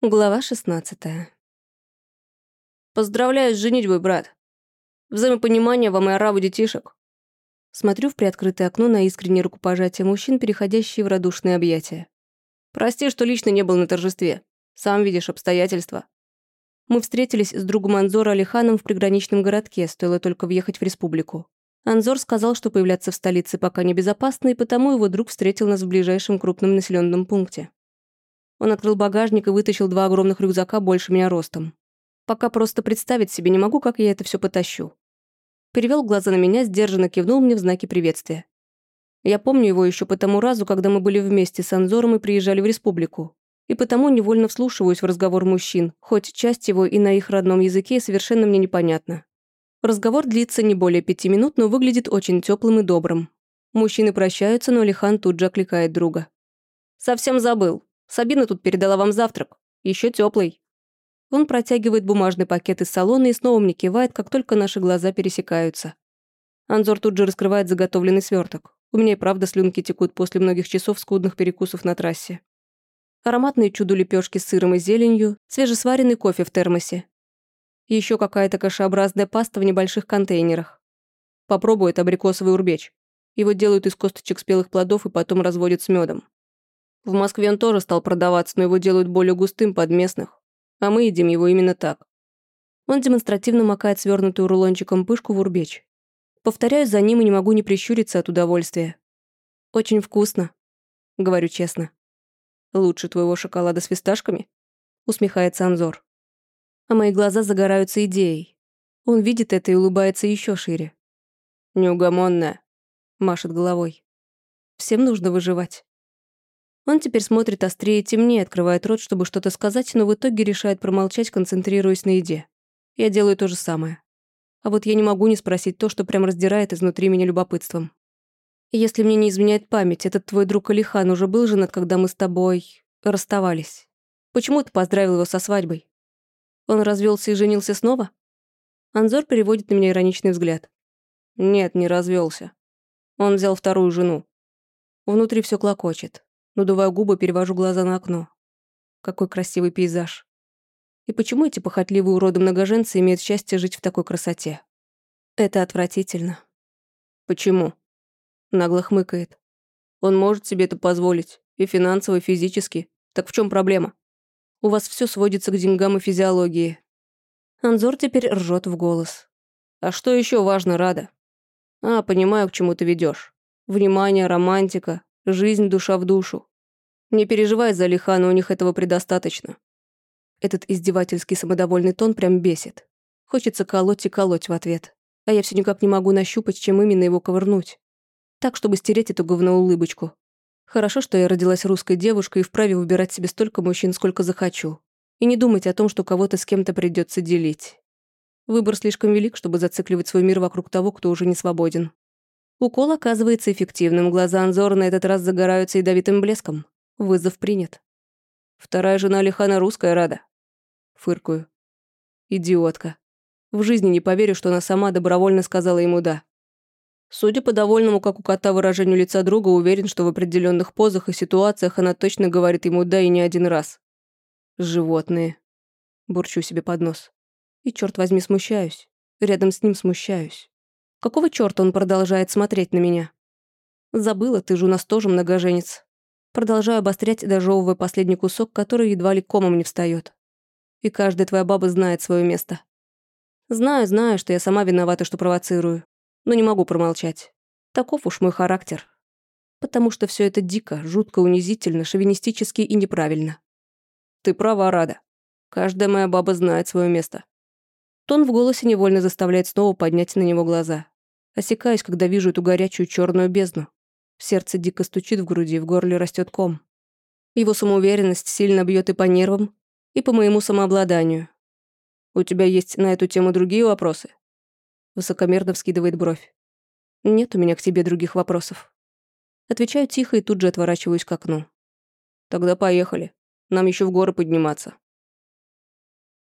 Глава 16 «Поздравляю с женитьбой, брат. Взаимопонимание вам и ораву детишек». Смотрю в приоткрытое окно на искреннее рукопожатие мужчин, переходящие в радушные объятия. «Прости, что лично не был на торжестве. Сам видишь обстоятельства». Мы встретились с другом Анзора Алиханом в приграничном городке, стоило только въехать в республику. Анзор сказал, что появляться в столице пока небезопасно, и потому его друг встретил нас в ближайшем крупном населенном пункте. Он открыл багажник и вытащил два огромных рюкзака больше меня ростом. Пока просто представить себе не могу, как я это все потащу. Перевел глаза на меня, сдержанно кивнул мне в знаке приветствия. Я помню его еще по тому разу, когда мы были вместе с Анзором и приезжали в республику. И потому невольно вслушиваюсь в разговор мужчин, хоть часть его и на их родном языке совершенно мне непонятна. Разговор длится не более пяти минут, но выглядит очень теплым и добрым. Мужчины прощаются, но Лихан тут же окликает друга. «Совсем забыл. Сабина тут передала вам завтрак. Еще теплый. Он протягивает бумажный пакет из салона и снова мне кивает, как только наши глаза пересекаются. Анзор тут же раскрывает заготовленный сверток. У меня и правда слюнки текут после многих часов скудных перекусов на трассе. Ароматные чудо лепешки с сыром и зеленью, свежесваренный кофе в термосе. Еще какая-то кашеобразная паста в небольших контейнерах. Попробует абрикосовый урбеч. Его делают из косточек спелых плодов и потом разводят с медом. В Москве он тоже стал продаваться, но его делают более густым под местных. А мы едим его именно так. Он демонстративно макает свернутую рулончиком пышку в урбеч. Повторяюсь за ним и не могу не прищуриться от удовольствия. «Очень вкусно», — говорю честно. «Лучше твоего шоколада с фисташками?» — усмехается Анзор. А мои глаза загораются идеей. Он видит это и улыбается еще шире. «Неугомонная», — машет головой. «Всем нужно выживать». Он теперь смотрит острее и темнее, открывает рот, чтобы что-то сказать, но в итоге решает промолчать, концентрируясь на еде. Я делаю то же самое. А вот я не могу не спросить то, что прям раздирает изнутри меня любопытством. Если мне не изменяет память, этот твой друг Алихан уже был женат, когда мы с тобой расставались. Почему ты поздравил его со свадьбой? Он развелся и женился снова? Анзор переводит на меня ироничный взгляд. Нет, не развелся. Он взял вторую жену. Внутри все клокочет. Надуваю губы, перевожу глаза на окно. Какой красивый пейзаж. И почему эти похотливые уроды-многоженцы имеют счастье жить в такой красоте? Это отвратительно. Почему? Нагло хмыкает. Он может себе это позволить. И финансово, и физически. Так в чем проблема? У вас все сводится к деньгам и физиологии. Анзор теперь ржет в голос. А что еще важно, Рада? А, понимаю, к чему ты ведешь. Внимание, романтика, жизнь душа в душу. Не переживай за Лихана, у них этого предостаточно. Этот издевательский самодовольный тон прям бесит. Хочется колоть и колоть в ответ. А я все никак не могу нащупать, чем именно его ковырнуть. Так, чтобы стереть эту говноулыбочку. Хорошо, что я родилась русской девушкой и вправе выбирать себе столько мужчин, сколько захочу. И не думать о том, что кого-то с кем-то придется делить. Выбор слишком велик, чтобы зацикливать свой мир вокруг того, кто уже не свободен. Укол оказывается эффективным, глаза Анзора на этот раз загораются ядовитым блеском. Вызов принят. Вторая жена Лихана русская рада. Фыркую. Идиотка. В жизни не поверю, что она сама добровольно сказала ему «да». Судя по довольному, как у кота, выражению лица друга, уверен, что в определенных позах и ситуациях она точно говорит ему «да» и не один раз. Животные. Бурчу себе под нос. И, черт возьми, смущаюсь. Рядом с ним смущаюсь. Какого черта он продолжает смотреть на меня? Забыла, ты же у нас тоже многоженец. Продолжаю обострять, дожевывая последний кусок, который едва ли комом не встает. И каждая твоя баба знает свое место. Знаю, знаю, что я сама виновата, что провоцирую. Но не могу промолчать. Таков уж мой характер. Потому что все это дико, жутко, унизительно, шовинистически и неправильно. Ты права, Рада. Каждая моя баба знает свое место. Тон в голосе невольно заставляет снова поднять на него глаза. Осекаюсь, когда вижу эту горячую черную бездну. Сердце дико стучит в груди, в горле растет ком. Его самоуверенность сильно бьет и по нервам, и по моему самообладанию. «У тебя есть на эту тему другие вопросы?» Высокомерно вскидывает бровь. «Нет у меня к тебе других вопросов». Отвечаю тихо и тут же отворачиваюсь к окну. «Тогда поехали. Нам еще в горы подниматься».